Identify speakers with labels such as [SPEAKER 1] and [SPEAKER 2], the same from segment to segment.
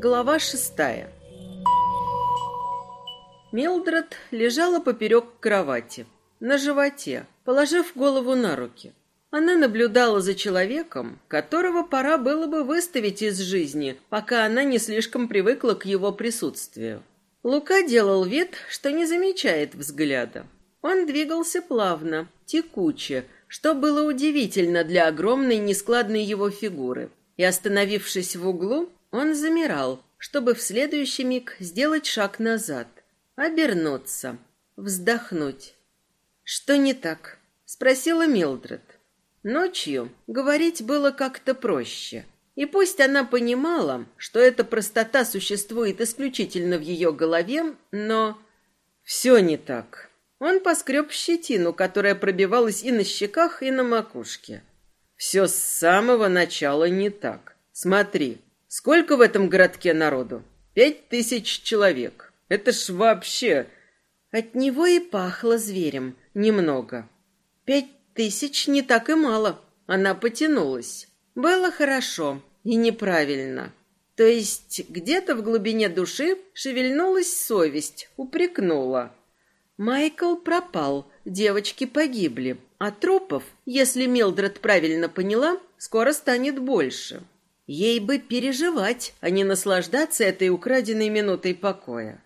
[SPEAKER 1] Глава шестая. Милдред лежала поперек кровати, на животе, положив голову на руки. Она наблюдала за человеком, которого пора было бы выставить из жизни, пока она не слишком привыкла к его присутствию. Лука делал вид, что не замечает взгляда. Он двигался плавно, текуче, что было удивительно для огромной нескладной его фигуры. И, остановившись в углу, он замирал, чтобы в следующий миг сделать шаг назад, обернуться, вздохнуть. «Что не так?» — спросила Милдред. Ночью говорить было как-то проще. И пусть она понимала, что эта простота существует исключительно в ее голове, но все не так. Он поскреб щетину, которая пробивалась и на щеках, и на макушке. Все с самого начала не так. Смотри, сколько в этом городке народу? Пять тысяч человек. Это ж вообще... От него и пахло зверем. Немного. Пять тысяч не так и мало. Она потянулась. Было хорошо и неправильно. То есть где-то в глубине души шевельнулась совесть, упрекнула. Майкл пропал, девочки погибли, а трупов, если Милдред правильно поняла, скоро станет больше. Ей бы переживать, а не наслаждаться этой украденной минутой покоя.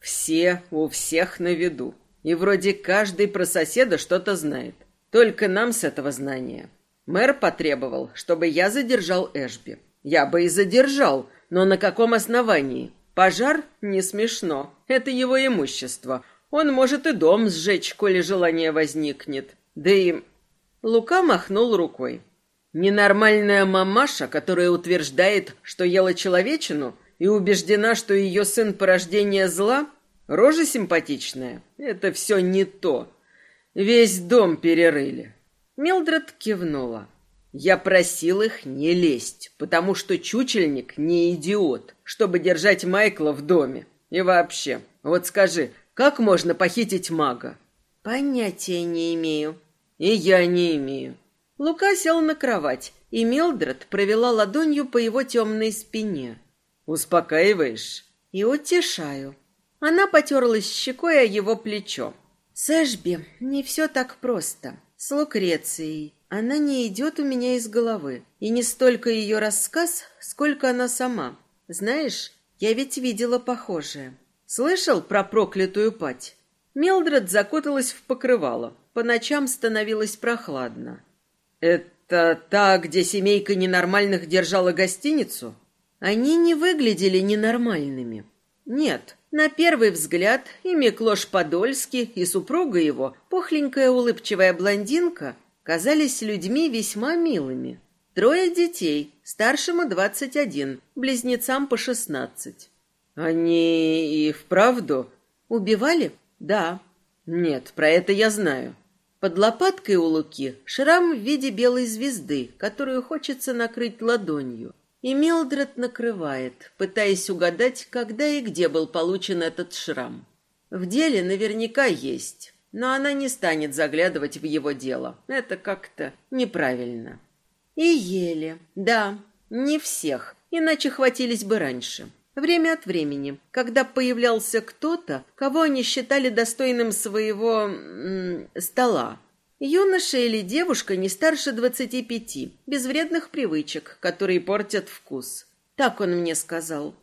[SPEAKER 1] Все у всех на виду. И вроде каждый про соседа что-то знает. Только нам с этого знания. Мэр потребовал, чтобы я задержал Эшби. Я бы и задержал, но на каком основании? Пожар? Не смешно. Это его имущество. Он может и дом сжечь, коли желание возникнет. Да и... Лука махнул рукой. Ненормальная мамаша, которая утверждает, что ела человечину и убеждена, что ее сын порождение зла, рожа симпатичная. Это все не то. Весь дом перерыли. Милдред кивнула. Я просил их не лезть, потому что чучельник не идиот, чтобы держать Майкла в доме. И вообще, вот скажи, как можно похитить мага? Понятия не имею. И я не имею. Лука сел на кровать, и Милдред провела ладонью по его темной спине. «Успокаиваешь?» «И утешаю». Она потерлась щекой о его плечо. «С Эшби не все так просто. С Лукрецией. Она не идет у меня из головы. И не столько ее рассказ, сколько она сама. Знаешь, я ведь видела похожее. Слышал про проклятую пать?» Милдред закуталась в покрывало. По ночам становилось прохладно. Это та, где семейка ненормальных держала гостиницу? Они не выглядели ненормальными. Нет, на первый взгляд и Миклош Подольский, и супруга его, пухленькая улыбчивая блондинка, казались людьми весьма милыми. Трое детей, старшему двадцать один, близнецам по шестнадцать. Они и вправду убивали? Да. Нет, про это я знаю. Под лопаткой у Луки шрам в виде белой звезды, которую хочется накрыть ладонью. И Милдред накрывает, пытаясь угадать, когда и где был получен этот шрам. В деле наверняка есть, но она не станет заглядывать в его дело. Это как-то неправильно. И ели. Да, не всех, иначе хватились бы раньше. Время от времени, когда появлялся кто-то, кого они считали достойным своего м -м, стола. Юноша или девушка не старше двадцати пяти, без вредных привычек, которые портят вкус. Так он мне сказал.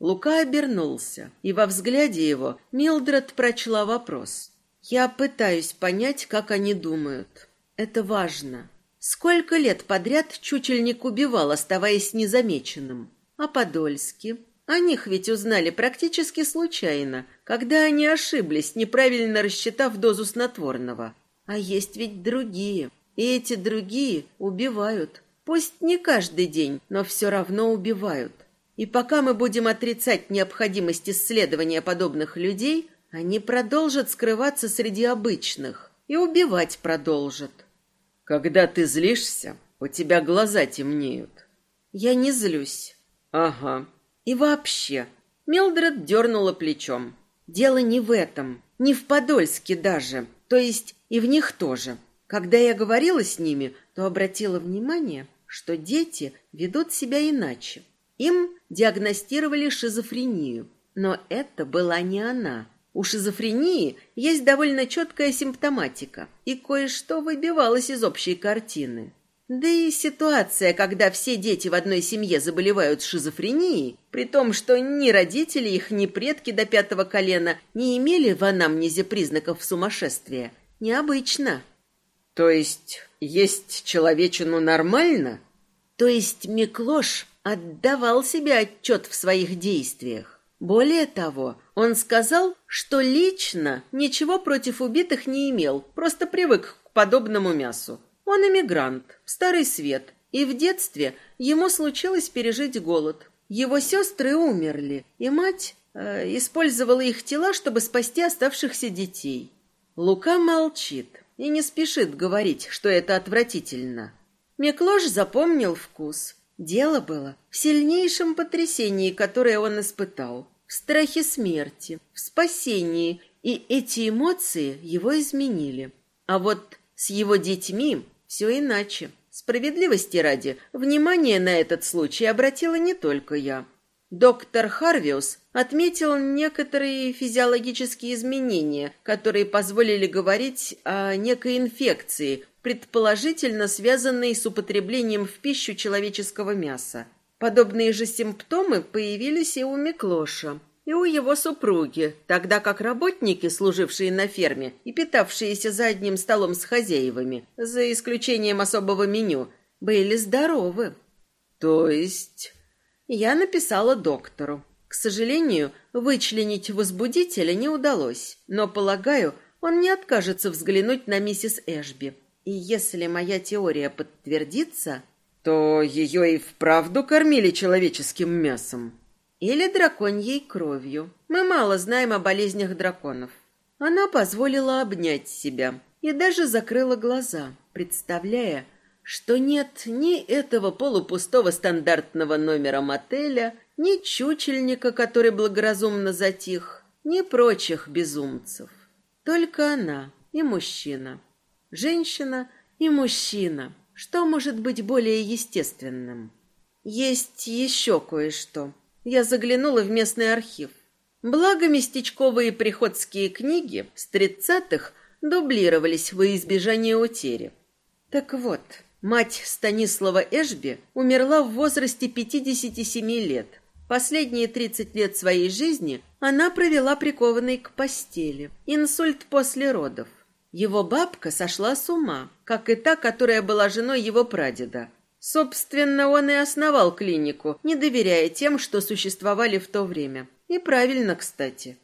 [SPEAKER 1] Лука обернулся, и во взгляде его Милдред прочла вопрос. «Я пытаюсь понять, как они думают. Это важно. Сколько лет подряд чучельник убивал, оставаясь незамеченным? А Подольский? О них ведь узнали практически случайно, когда они ошиблись, неправильно рассчитав дозу снотворного. А есть ведь другие, и эти другие убивают. Пусть не каждый день, но все равно убивают. И пока мы будем отрицать необходимость исследования подобных людей, они продолжат скрываться среди обычных и убивать продолжат. Когда ты злишься, у тебя глаза темнеют. Я не злюсь. Ага, и вообще, Милдред дернула плечом. Дело не в этом, не в Подольске даже, то есть и в них тоже. Когда я говорила с ними, то обратила внимание, что дети ведут себя иначе. Им диагностировали шизофрению, но это была не она. У шизофрении есть довольно четкая симптоматика, и кое-что выбивалось из общей картины. Да и ситуация, когда все дети в одной семье заболевают шизофренией, при том, что ни родители их, ни предки до пятого колена не имели в анамнезе признаков сумасшествия, необычно.
[SPEAKER 2] То есть есть человечину нормально?
[SPEAKER 1] То есть Миклош отдавал себе отчет в своих действиях. Более того, он сказал, что лично ничего против убитых не имел, просто привык к подобному мясу. Он иммигрант, старый свет, и в детстве ему случилось пережить голод. Его сестры умерли, и мать э, использовала их тела, чтобы спасти оставшихся детей. Лука молчит и не спешит говорить, что это отвратительно. Миклош запомнил вкус. Дело было в сильнейшем потрясении, которое он испытал, в страхе смерти, в спасении, и эти эмоции его изменили. А вот с его детьми все иначе. Справедливости ради, внимание на этот случай обратила не только я. Доктор Харвиус отметил некоторые физиологические изменения, которые позволили говорить о некой инфекции, предположительно связанной с употреблением в пищу человеческого мяса. Подобные же симптомы появились и у Миклоша и у его супруги, тогда как работники, служившие на ферме и питавшиеся за одним столом с хозяевами, за исключением особого меню, были здоровы. То есть я написала доктору. К сожалению, вычленить возбудителя не удалось, но, полагаю, он не откажется взглянуть на миссис Эшби. И если моя теория подтвердится,
[SPEAKER 2] то ее и вправду кормили человеческим мясом.
[SPEAKER 1] Или драконьей кровью. Мы мало знаем о болезнях драконов. Она позволила обнять себя и даже закрыла глаза, представляя, что нет ни этого полупустого стандартного номера мотеля, ни чучельника, который благоразумно затих, ни прочих безумцев. Только она и мужчина. Женщина и мужчина. Что может быть более естественным? Есть еще кое-что я заглянула в местный архив. Благо местечковые приходские книги с тридцатых дублировались во избежание утери. Так вот, мать Станислава Эшби умерла в возрасте 57 лет. Последние 30 лет своей жизни она провела прикованной к постели. Инсульт после родов. Его бабка сошла с ума, как и та, которая была женой его прадеда. Собственно, он и основал клинику, не доверяя тем, что существовали в то время. И правильно, кстати.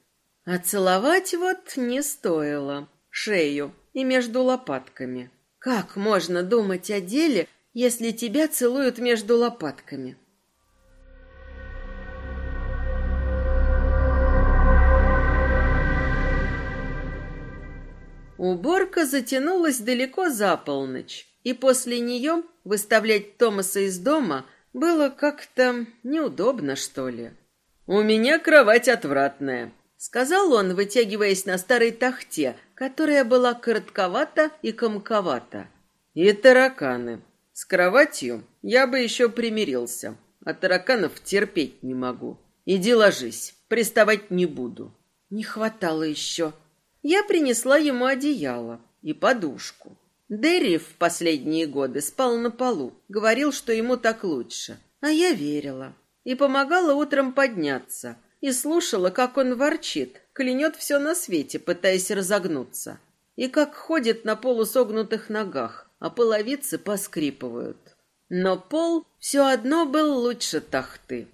[SPEAKER 1] А целовать вот не стоило. Шею и между лопатками. Как можно думать о деле, если тебя целуют между лопатками? Уборка затянулась далеко за полночь, и после нее Выставлять Томаса из дома было как-то неудобно, что ли.
[SPEAKER 2] «У меня кровать отвратная», —
[SPEAKER 1] сказал он, вытягиваясь на старой тахте, которая была коротковата и комковата.
[SPEAKER 2] «И тараканы. С кроватью я бы еще примирился, а тараканов терпеть не могу. Иди ложись, приставать не буду».
[SPEAKER 1] Не хватало еще. Я принесла ему одеяло и подушку. Дерри в последние годы спал на полу, говорил, что ему так лучше. А я верила. И помогала утром подняться. И слушала, как он ворчит, клянет все на свете, пытаясь разогнуться. И как ходит на полусогнутых ногах, а половицы поскрипывают. Но пол все одно был лучше тахты.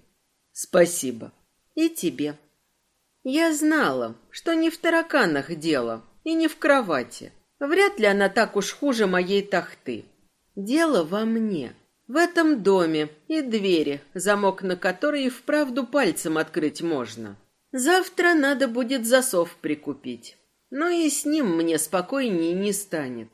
[SPEAKER 2] Спасибо.
[SPEAKER 1] И тебе. Я знала, что не в тараканах дело и не в кровати. Вряд ли она так уж хуже моей тахты. Дело во мне. В этом доме и двери, замок на которой и вправду пальцем открыть можно. Завтра надо будет засов прикупить. Но и с ним мне спокойнее не станет.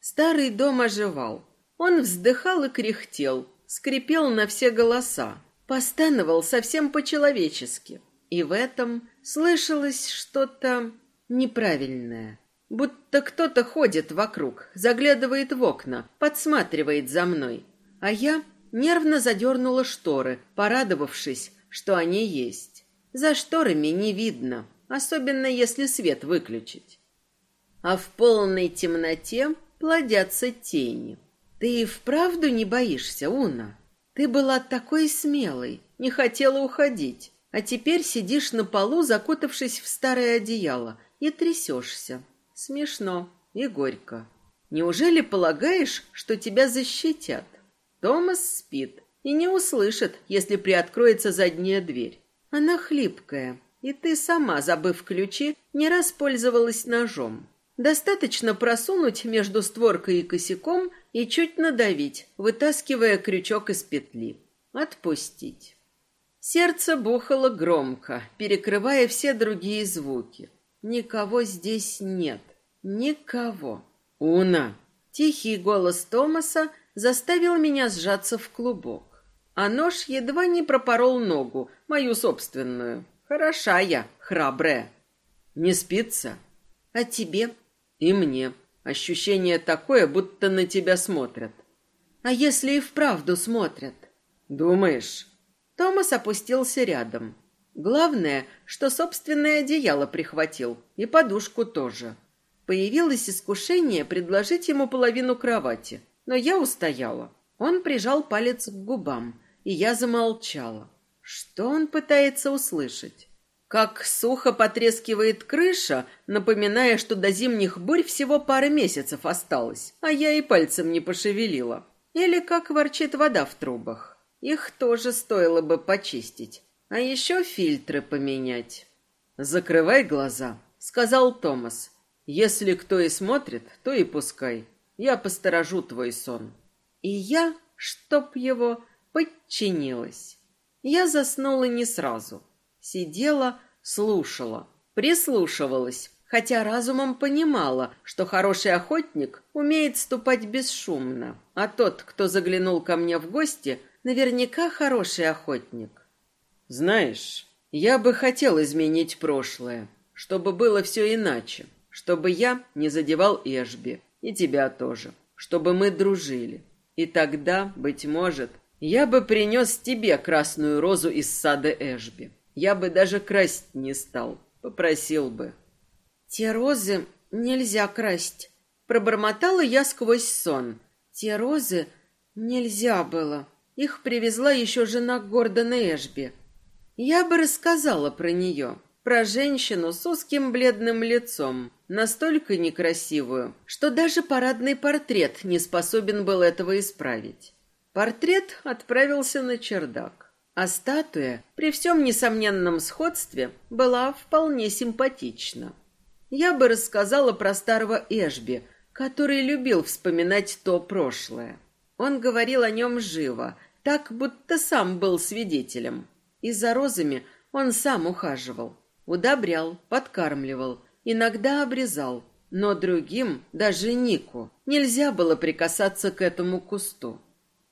[SPEAKER 1] Старый дом оживал. Он вздыхал и кряхтел, скрипел на все голоса, постановал совсем по-человечески. И в этом слышалось что-то неправильное. Будто кто-то ходит вокруг, заглядывает в окна, подсматривает за мной. А я нервно задернула шторы, порадовавшись, что они есть. За шторами не видно, особенно если свет выключить. А в полной темноте плодятся тени. Ты и вправду не боишься, Уна? Ты была такой смелой, не хотела уходить, а теперь сидишь на полу, закутавшись в старое одеяло, и трясешься. Смешно и горько. Неужели полагаешь, что тебя защитят? Томас спит и не услышит, если приоткроется задняя дверь. Она хлипкая, и ты сама, забыв ключи, не раз пользовалась ножом. Достаточно просунуть между створкой и косяком и чуть надавить, вытаскивая крючок из петли. Отпустить. Сердце бухало громко, перекрывая все другие звуки. Никого здесь нет. Никого. «Уна!» Тихий голос Томаса заставил меня сжаться в клубок. А нож едва не пропорол ногу, мою собственную. Хороша я, храбрая. Не спится? А тебе? И мне. Ощущение такое, будто на тебя смотрят. А если и вправду смотрят? Думаешь? Томас опустился рядом. Главное, что собственное одеяло прихватил, и подушку тоже. Появилось искушение предложить ему половину кровати, но я устояла. Он прижал палец к губам, и я замолчала. Что он пытается услышать? Как сухо потрескивает крыша, напоминая, что до зимних бурь всего пара месяцев осталось, а я и пальцем не пошевелила. Или как ворчит вода в трубах. Их тоже стоило бы почистить. А еще фильтры поменять. «Закрывай глаза», — сказал Томас. «Если кто и смотрит, то и пускай. Я посторожу твой сон». И я, чтоб его, подчинилась. Я заснула не сразу. Сидела, слушала, прислушивалась, хотя разумом понимала, что хороший охотник умеет ступать бесшумно, а тот, кто заглянул ко мне в гости, наверняка хороший охотник. Знаешь, я бы хотел изменить прошлое, чтобы было все иначе, чтобы я не задевал Эшби, и тебя тоже, чтобы мы дружили. И тогда, быть может, я бы принес тебе красную розу из сада Эшби. Я бы даже красть не стал, попросил бы. Те розы нельзя красть, пробормотала я сквозь сон. Те розы нельзя было. Их привезла еще жена Гордона Эшби. Я бы рассказала про нее, про женщину с узким бледным лицом, настолько некрасивую, что даже парадный портрет не способен был этого исправить. Портрет отправился на чердак, а статуя, при всем несомненном сходстве, была вполне симпатична. Я бы рассказала про старого Эшби, который любил вспоминать то прошлое. Он говорил о нем живо, так будто сам был свидетелем. И за розами он сам ухаживал, удобрял, подкармливал, иногда обрезал, но другим, даже Нику, нельзя было прикасаться к этому кусту.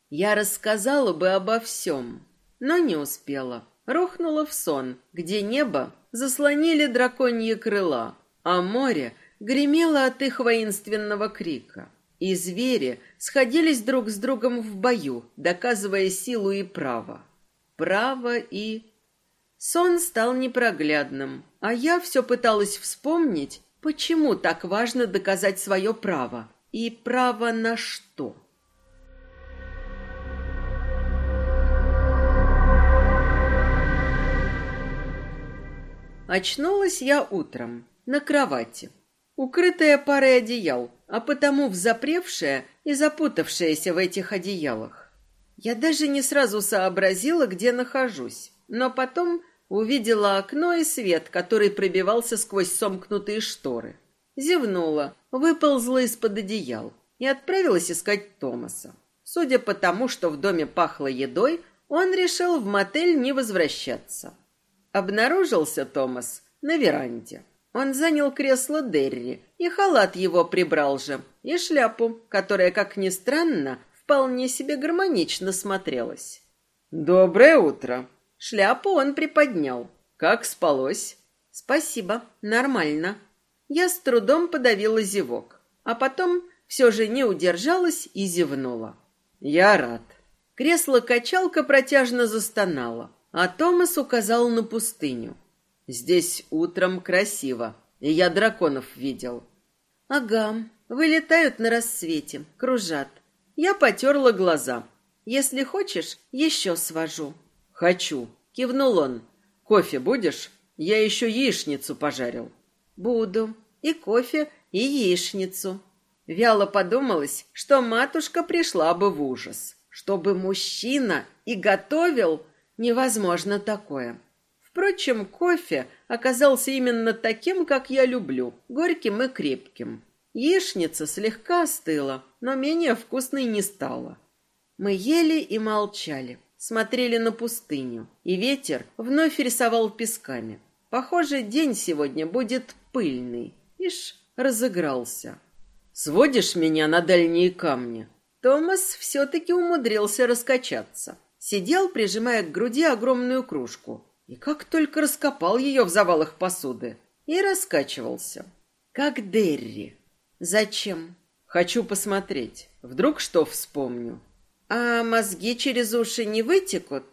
[SPEAKER 1] Я рассказала бы обо всем, но не успела. Рухнула в сон, где небо заслонили драконьи крыла, а море гремело от их воинственного крика. И звери сходились друг с другом в бою, доказывая силу и право право и... Сон стал непроглядным, а я все пыталась вспомнить, почему так важно доказать свое право. И право на что? Очнулась я утром на кровати, укрытая парой одеял, а потому взапревшая и запутавшаяся в этих одеялах. Я даже не сразу сообразила, где нахожусь, но потом увидела окно и свет, который пробивался сквозь сомкнутые шторы. Зевнула, выползла из-под одеял и отправилась искать Томаса. Судя по тому, что в доме пахло едой, он решил в мотель не возвращаться. Обнаружился Томас на веранде. Он занял кресло Дерри, и халат его прибрал же, и шляпу, которая, как ни странно, вполне себе гармонично смотрелась. «Доброе утро!» Шляпу он приподнял. «Как спалось?» «Спасибо, нормально». Я с трудом подавила зевок, а потом все же не удержалась и зевнула. «Я рад». Кресло-качалка протяжно застонало, а Томас указал на пустыню. «Здесь утром красиво, и я драконов видел». «Ага, вылетают на рассвете, кружат. Я потерла глаза. Если хочешь, еще свожу».
[SPEAKER 2] «Хочу», — кивнул он. «Кофе будешь? Я еще яичницу пожарил».
[SPEAKER 1] «Буду. И кофе, и яичницу». Вяло подумалось, что матушка пришла бы в ужас. Чтобы мужчина и готовил, невозможно такое. Впрочем, кофе оказался именно таким, как я люблю, горьким и крепким. Яичница слегка остыла, но менее вкусной не стала. Мы ели и молчали, смотрели на пустыню, и ветер вновь рисовал песками. Похоже, день сегодня будет пыльный. Ишь, разыгрался.
[SPEAKER 2] «Сводишь меня на дальние камни?»
[SPEAKER 1] Томас все-таки умудрился раскачаться. Сидел, прижимая к груди огромную кружку. И как только раскопал ее в завалах посуды. И раскачивался. Как Дерри. Зачем?
[SPEAKER 2] Хочу посмотреть. Вдруг что вспомню.
[SPEAKER 1] А мозги через уши не вытекут?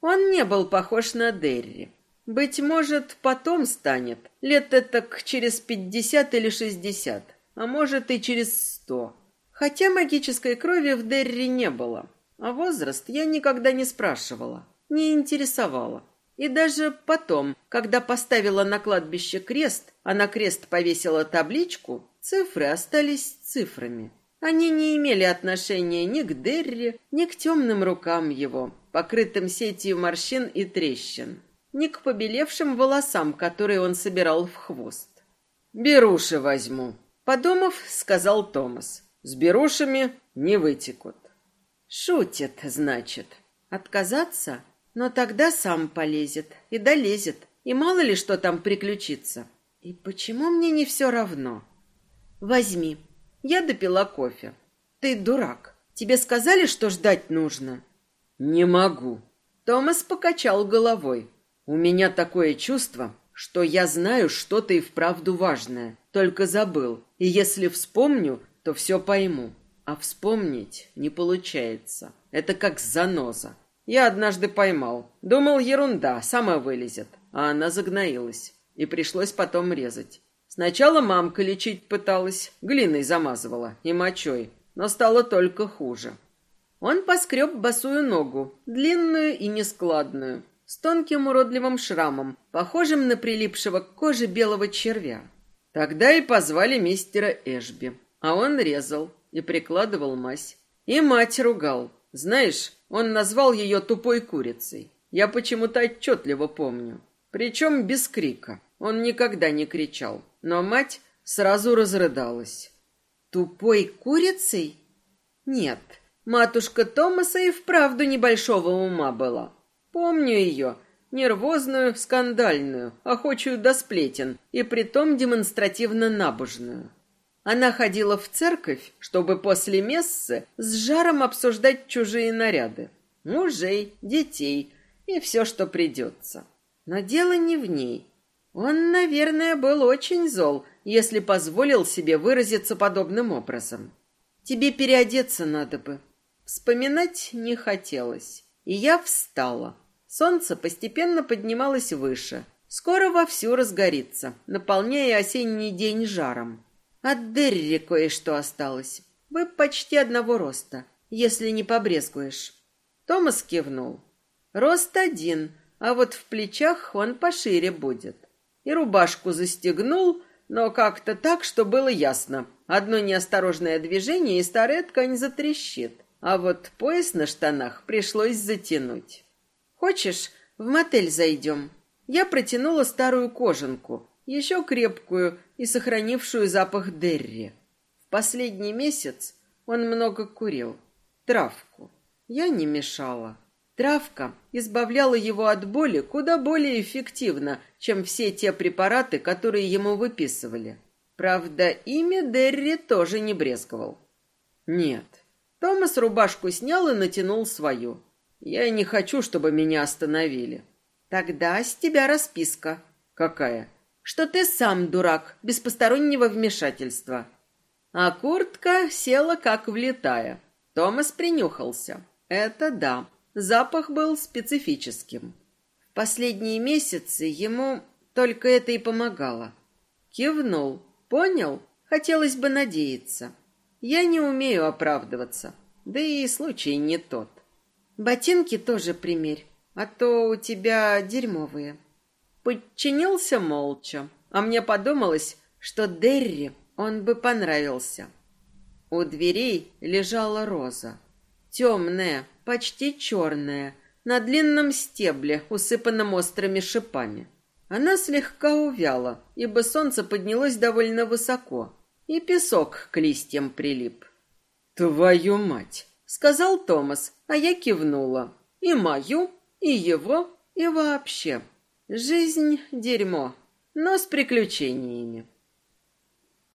[SPEAKER 1] Он не был похож на Дерри. Быть может, потом станет. Лет это через пятьдесят или шестьдесят. А может и через сто. Хотя магической крови в Дерри не было. А возраст я никогда не спрашивала. Не интересовала. И даже потом, когда поставила на кладбище крест, а на крест повесила табличку, цифры остались цифрами. Они не имели отношения ни к Дерри, ни к темным рукам его, покрытым сетью морщин и трещин, ни к побелевшим волосам, которые он собирал в хвост.
[SPEAKER 2] «Беруши возьму», — подумав, сказал Томас. «С берушами не вытекут».
[SPEAKER 1] «Шутит, значит. Отказаться?» Но тогда сам полезет и долезет, и мало ли что там приключится. И почему мне не все равно? Возьми. Я допила кофе. Ты дурак. Тебе сказали, что ждать нужно?
[SPEAKER 2] Не могу.
[SPEAKER 1] Томас покачал головой.
[SPEAKER 2] У меня такое чувство, что я знаю что-то и вправду важное, только забыл. И если вспомню, то все пойму. А вспомнить не получается. Это как заноза. Я однажды поймал. Думал, ерунда, сама вылезет. А она загноилась. И пришлось потом резать. Сначала мамка лечить пыталась, глиной замазывала и мочой, но стало только хуже.
[SPEAKER 1] Он поскреб босую ногу, длинную и нескладную, с тонким уродливым шрамом, похожим на прилипшего к коже белого червя.
[SPEAKER 2] Тогда и позвали мистера Эшби, а он резал и прикладывал мазь. И мать ругал. Знаешь, он назвал ее тупой курицей. Я почему-то отчетливо помню. Причем без крика. Он никогда не кричал. Но мать сразу разрыдалась.
[SPEAKER 1] Тупой курицей? Нет, матушка Томаса и вправду небольшого ума была. Помню ее, нервозную, скандальную, охочую до сплетен и притом демонстративно набожную. Она ходила в церковь, чтобы после мессы с жаром обсуждать чужие наряды. Мужей, детей и все, что придется. Но дело не в ней. Он, наверное, был очень зол, если позволил себе выразиться подобным образом. Тебе переодеться надо бы. Вспоминать не хотелось. И я встала. Солнце постепенно поднималось выше. Скоро вовсю разгорится, наполняя осенний день жаром. От Дерри кое-что осталось. Вы почти одного роста, если не побрезгуешь. Томас кивнул. Рост один, а вот в плечах он пошире будет. И рубашку застегнул, но как-то так, что было ясно. Одно неосторожное движение, и старая ткань затрещит. А вот пояс на штанах пришлось затянуть. «Хочешь, в мотель зайдем?» Я протянула старую кожанку, еще крепкую и сохранившую запах Дерри. В последний месяц он много курил. Травку. Я не мешала. Травка избавляла его от боли куда более эффективно, чем все те препараты, которые ему выписывали. Правда, имя Дерри тоже не брезговал. Нет. Томас рубашку снял и натянул свою. Я не хочу, чтобы меня остановили. Тогда с тебя расписка.
[SPEAKER 2] Какая?
[SPEAKER 1] что ты сам дурак, без постороннего вмешательства. А куртка села как влетая. Томас принюхался. Это да. Запах был специфическим. Последние месяцы ему только это и помогало. Кивнул. Понял? Хотелось бы надеяться. Я не умею оправдываться. Да и случай не тот. Ботинки тоже примерь, а то у тебя дерьмовые. Подчинился молча, а мне подумалось, что Дерри он бы понравился. У дверей лежала роза. Темная, почти черная, на длинном стебле, усыпанном острыми шипами. Она слегка увяла, ибо солнце поднялось довольно высоко, и песок к листьям прилип.
[SPEAKER 2] «Твою мать!»
[SPEAKER 1] — сказал Томас, а я кивнула. «И мою, и его, и вообще. Жизнь — дерьмо, но с приключениями».